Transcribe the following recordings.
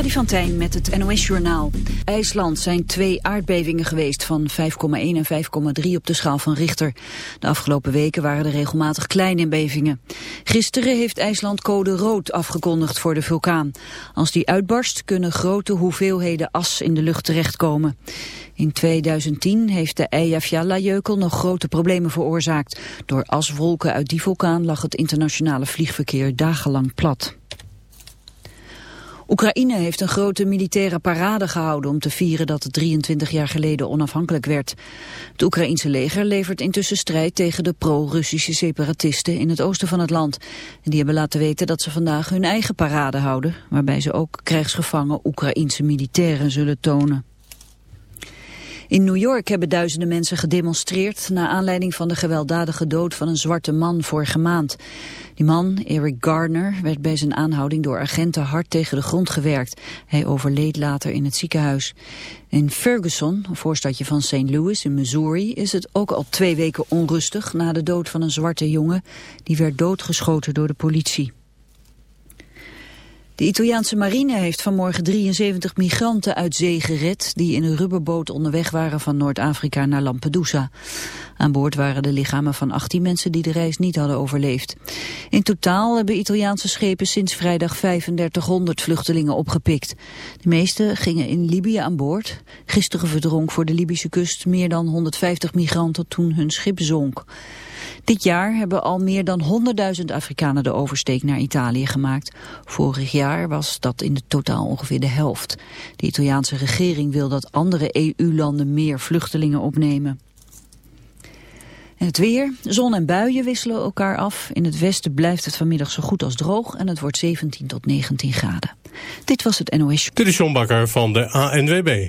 Freddy van Tijn met het NOS-journaal. IJsland zijn twee aardbevingen geweest van 5,1 en 5,3 op de schaal van Richter. De afgelopen weken waren er regelmatig kleine bevingen. Gisteren heeft IJsland code rood afgekondigd voor de vulkaan. Als die uitbarst kunnen grote hoeveelheden as in de lucht terechtkomen. In 2010 heeft de Eyjafjalla-jeukel nog grote problemen veroorzaakt. Door aswolken uit die vulkaan lag het internationale vliegverkeer dagenlang plat. Oekraïne heeft een grote militaire parade gehouden om te vieren dat het 23 jaar geleden onafhankelijk werd. Het Oekraïense leger levert intussen strijd tegen de pro-Russische separatisten in het oosten van het land. En die hebben laten weten dat ze vandaag hun eigen parade houden, waarbij ze ook krijgsgevangen Oekraïense militairen zullen tonen. In New York hebben duizenden mensen gedemonstreerd... na aanleiding van de gewelddadige dood van een zwarte man vorige maand. Die man, Eric Gardner, werd bij zijn aanhouding door agenten hard tegen de grond gewerkt. Hij overleed later in het ziekenhuis. In Ferguson, een voorstadje van St. Louis in Missouri... is het ook al twee weken onrustig na de dood van een zwarte jongen... die werd doodgeschoten door de politie. De Italiaanse marine heeft vanmorgen 73 migranten uit zee gered... die in een rubberboot onderweg waren van Noord-Afrika naar Lampedusa. Aan boord waren de lichamen van 18 mensen die de reis niet hadden overleefd. In totaal hebben Italiaanse schepen sinds vrijdag 3500 vluchtelingen opgepikt. De meeste gingen in Libië aan boord. Gisteren verdronk voor de Libische kust meer dan 150 migranten toen hun schip zonk. Dit jaar hebben al meer dan 100.000 Afrikanen de oversteek naar Italië gemaakt. Vorig jaar was dat in totaal ongeveer de helft. De Italiaanse regering wil dat andere EU-landen meer vluchtelingen opnemen. En het weer. Zon en buien wisselen elkaar af. In het westen blijft het vanmiddag zo goed als droog en het wordt 17 tot 19 graden. Dit was het NOS. Dit is John Bakker van de ANWB.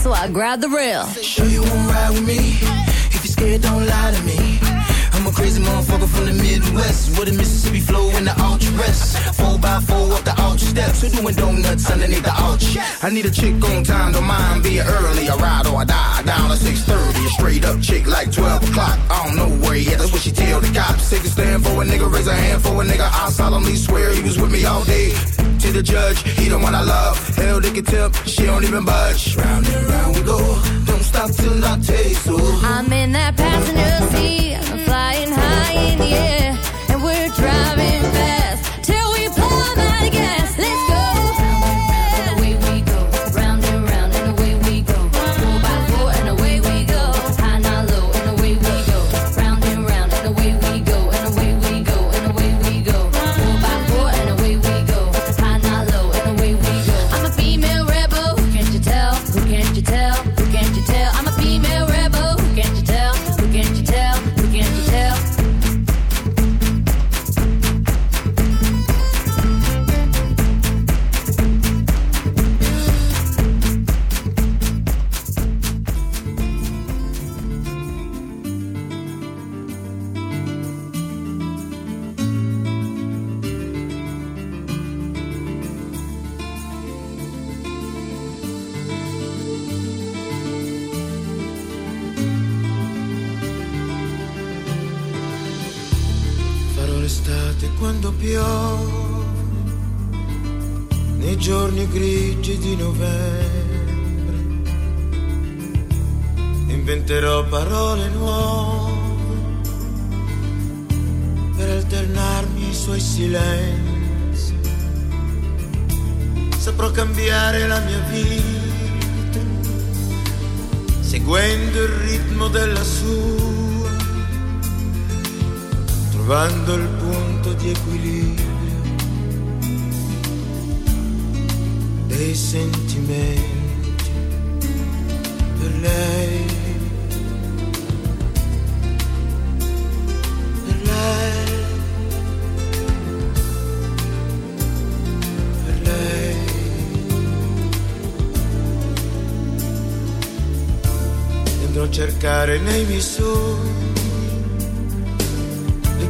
so I grab the rail. Sure you won't ride with me? If you're scared, don't lie to me. I'm a crazy motherfucker from the Midwest with a Mississippi flow and the arch rest. Four by four up the arch steps, we're doing donuts underneath the arch. I need a chick on time, don't mind being early. I ride or I die down at six thirty. A straight up chick like twelve o'clock. I don't know where yet, that's what she tell the cops. Take a stand for a nigga, raise a hand for a nigga. I solemnly swear he was with me all day to the judge. He don't want I love. Hell, they can tell she don't even budge. Round and round we go. Don't stop till I taste. Ooh. I'm in that passenger seat. I'm flying high in the air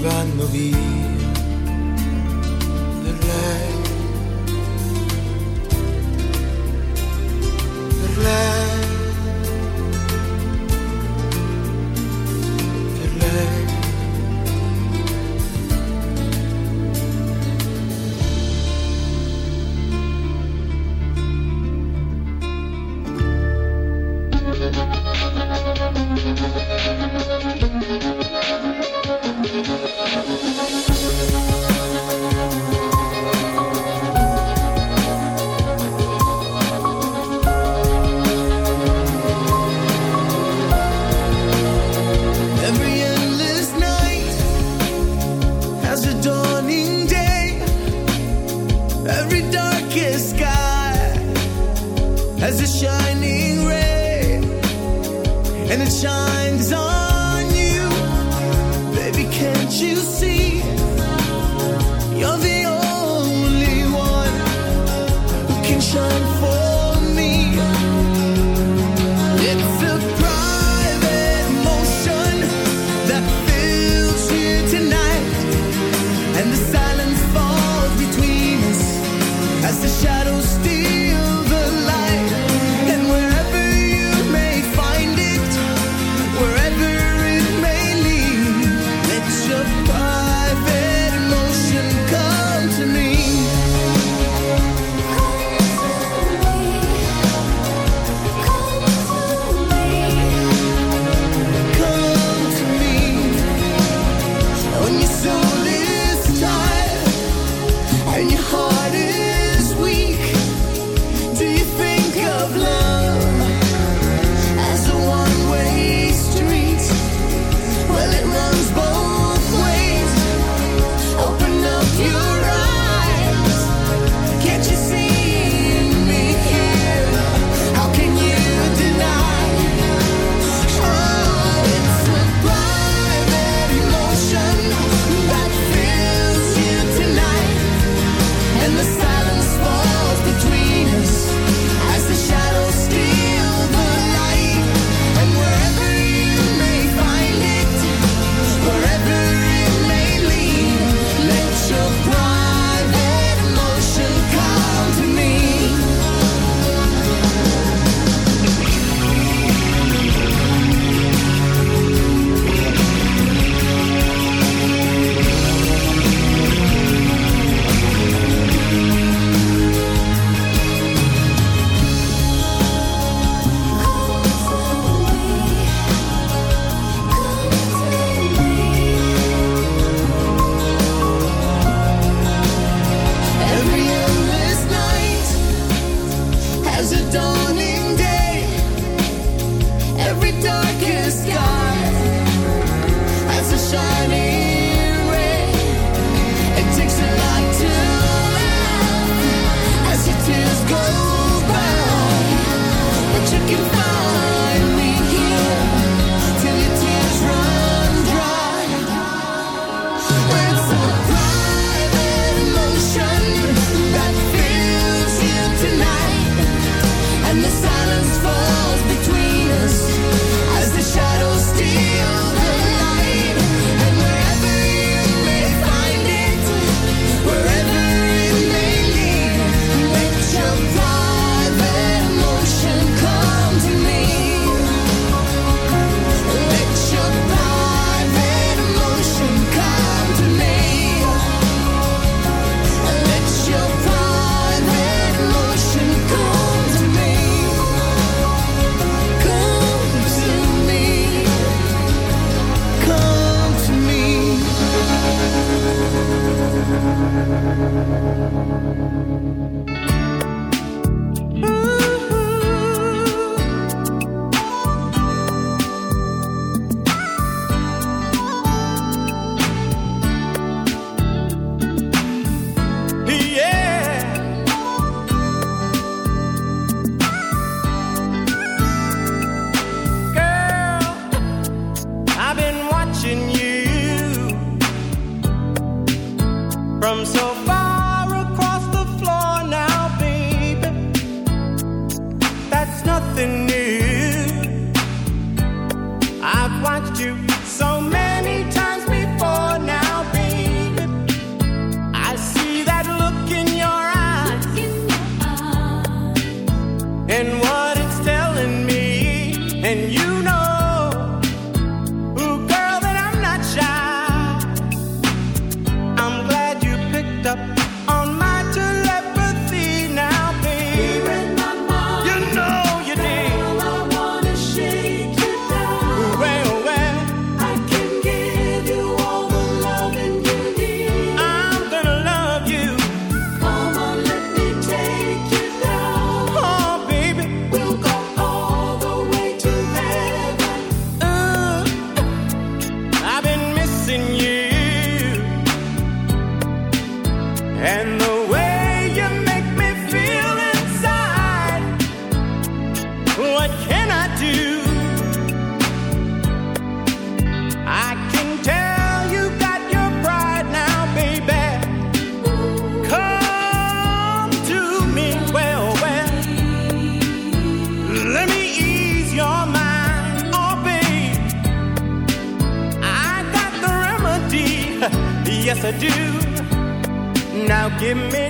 vanno via something new. I've watched you yes I do. Now give me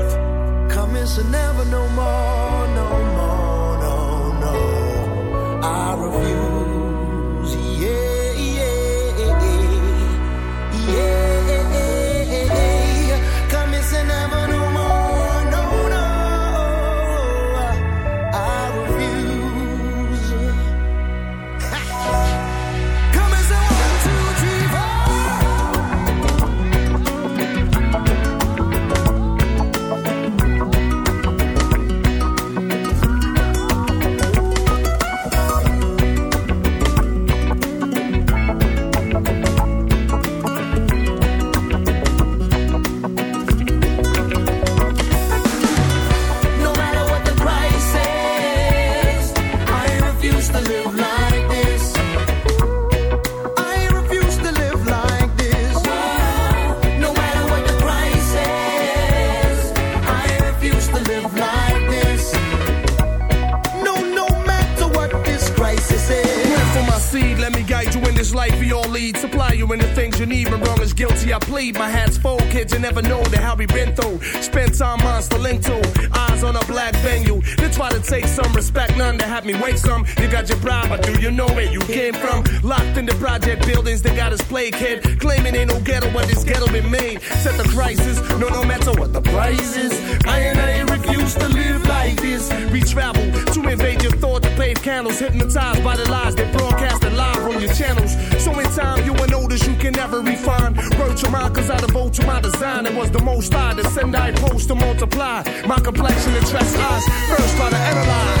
Us plague kid. Claiming ain't no ghetto, but this ghetto been made. Set the crisis, no, no matter what the price is. I and I refuse to live like this. We travel to invade your thought to pave candles, hypnotized by the lies they broadcasted live on your channels. So in time, you will notice you can never refine. Word to mine, cause I devote to my design. It was the most I to send, I post to multiply. My complexion attracts eyes. First, try to analyze.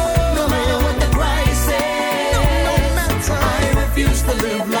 To live like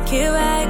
make it right.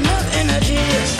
enough energy.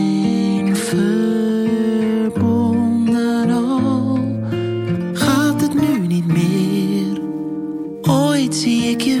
see you.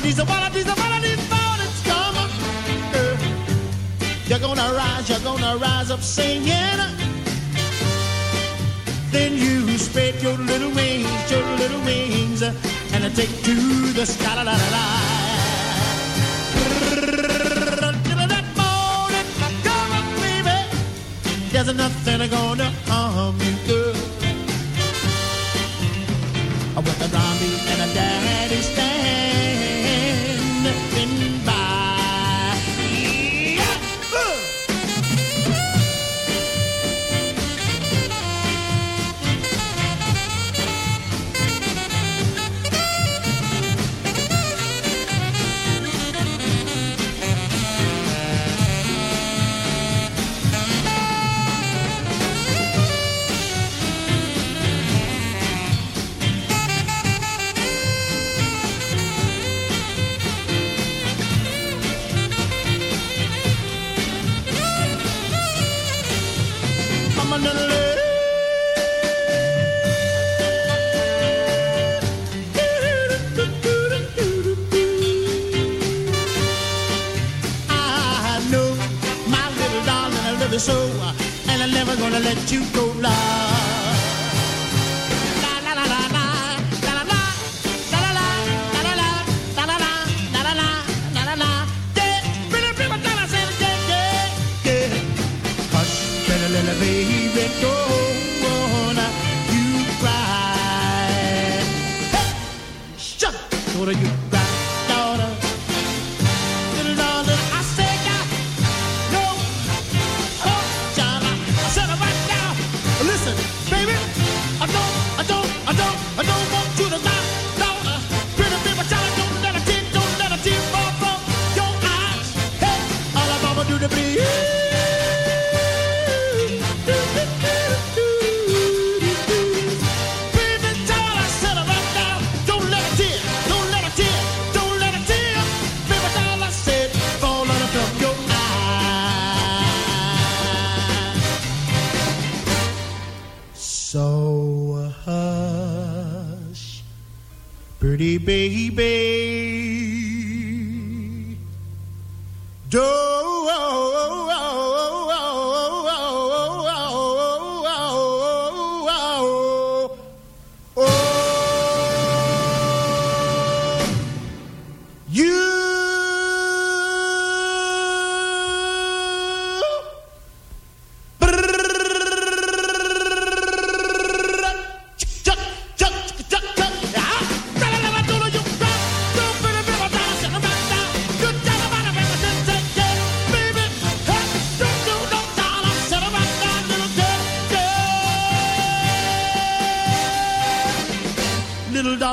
melodies, the melodies, the melodies, found it's coming. Girl. You're gonna rise, you're gonna rise up singing. Then you spread your little wings, your little wings, and take to the sky. La, la, la, la. There's nothing gonna harm you, girl. With a zombie and a daddy's. you go